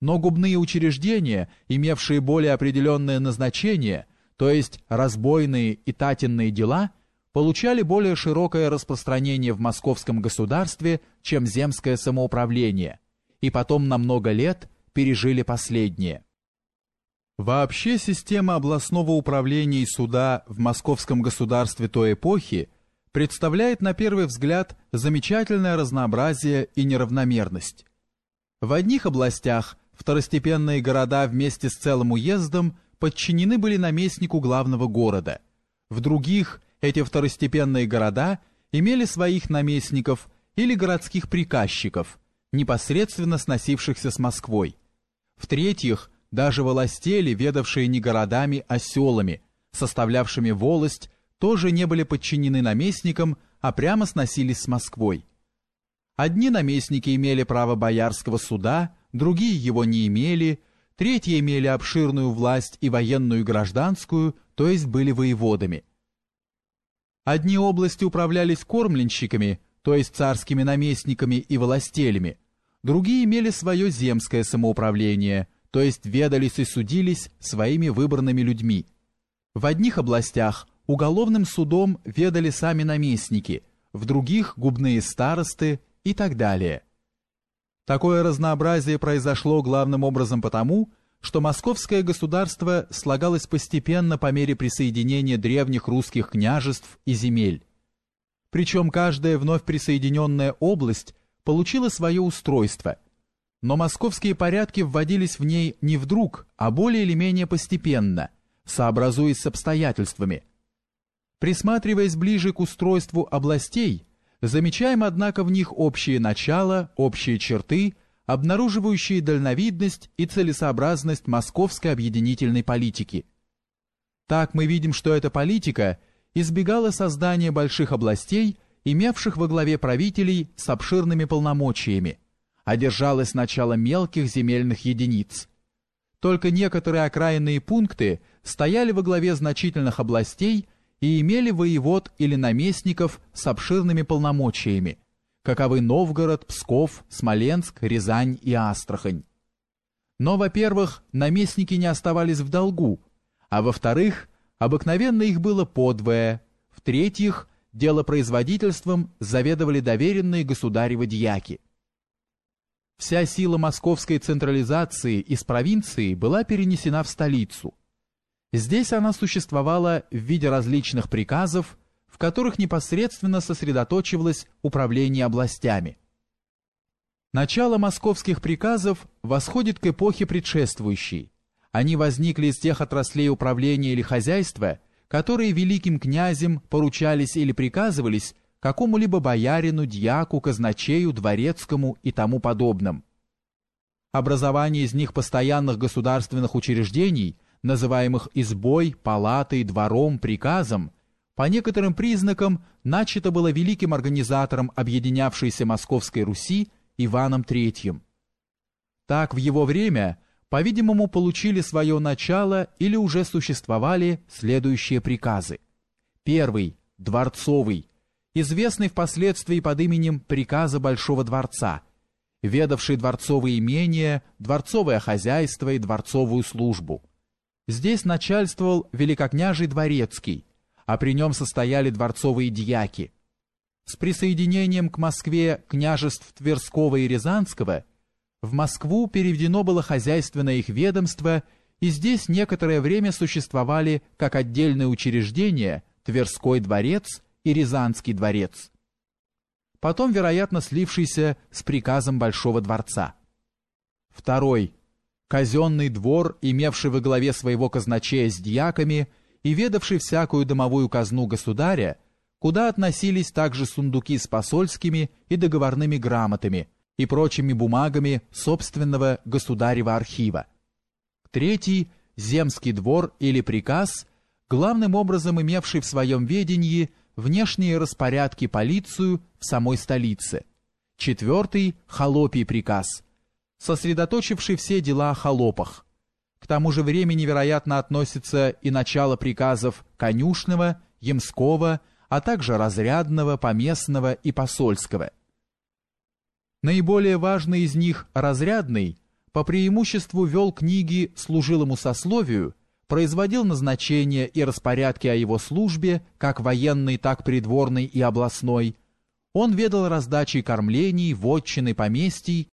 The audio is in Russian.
Но губные учреждения, имевшие более определенное назначение, то есть разбойные и татенные дела, получали более широкое распространение в московском государстве, чем земское самоуправление, и потом на много лет пережили последнее. Вообще система областного управления и суда в московском государстве той эпохи представляет на первый взгляд замечательное разнообразие и неравномерность. В одних областях второстепенные города вместе с целым уездом подчинены были наместнику главного города. В других эти второстепенные города имели своих наместников или городских приказчиков, непосредственно сносившихся с Москвой. В-третьих, даже властели, ведавшие не городами, а селами, составлявшими волость, тоже не были подчинены наместникам, а прямо сносились с Москвой. Одни наместники имели право боярского суда, другие его не имели, третьи имели обширную власть и военную, и гражданскую, то есть были воеводами. Одни области управлялись кормленщиками, то есть царскими наместниками и властелями, другие имели свое земское самоуправление, то есть ведались и судились своими выбранными людьми. В одних областях уголовным судом ведали сами наместники, в других – губные старосты и так далее. Такое разнообразие произошло главным образом потому, что московское государство слагалось постепенно по мере присоединения древних русских княжеств и земель. Причем каждая вновь присоединенная область получила свое устройство, но московские порядки вводились в ней не вдруг, а более или менее постепенно, сообразуясь с обстоятельствами – Присматриваясь ближе к устройству областей, замечаем, однако, в них общие начала, общие черты, обнаруживающие дальновидность и целесообразность московской объединительной политики. Так мы видим, что эта политика избегала создания больших областей, имевших во главе правителей с обширными полномочиями, а держалась начала мелких земельных единиц. Только некоторые окраинные пункты стояли во главе значительных областей – и имели воевод или наместников с обширными полномочиями, каковы Новгород, Псков, Смоленск, Рязань и Астрахань. Но, во-первых, наместники не оставались в долгу, а во-вторых, обыкновенно их было подвое, в-третьих, делопроизводительством заведовали доверенные государевы дьяки. Вся сила московской централизации из провинции была перенесена в столицу, Здесь она существовала в виде различных приказов, в которых непосредственно сосредоточивалось управление областями. Начало московских приказов восходит к эпохе предшествующей. Они возникли из тех отраслей управления или хозяйства, которые великим князем поручались или приказывались какому-либо боярину, дьяку, казначею, дворецкому и тому подобным. Образование из них постоянных государственных учреждений – называемых избой, палатой, двором, приказом, по некоторым признакам начато было великим организатором объединявшейся Московской Руси Иваном III. Так в его время, по-видимому, получили свое начало или уже существовали следующие приказы. Первый – дворцовый, известный впоследствии под именем приказа Большого дворца, ведавший дворцовые имения, дворцовое хозяйство и дворцовую службу. Здесь начальствовал великокняжий дворецкий, а при нем состояли дворцовые дьяки. С присоединением к Москве княжеств Тверского и Рязанского в Москву переведено было хозяйственное их ведомство, и здесь некоторое время существовали как отдельные учреждения Тверской дворец и Рязанский дворец. Потом, вероятно, слившийся с приказом Большого дворца. Второй казенный двор, имевший во главе своего казначея с дьяками и ведавший всякую домовую казну государя, куда относились также сундуки с посольскими и договорными грамотами и прочими бумагами собственного государева архива. Третий – земский двор или приказ, главным образом имевший в своем ведении внешние распорядки полицию в самой столице. Четвертый – холопий приказ – сосредоточивший все дела о холопах. К тому же времени, вероятно, относится и начало приказов конюшного, ямского, а также разрядного, поместного и посольского. Наиболее важный из них, разрядный, по преимуществу вел книги служилому сословию, производил назначения и распорядки о его службе, как военной, так придворной и областной. Он ведал раздачей кормлений, вотчины, поместий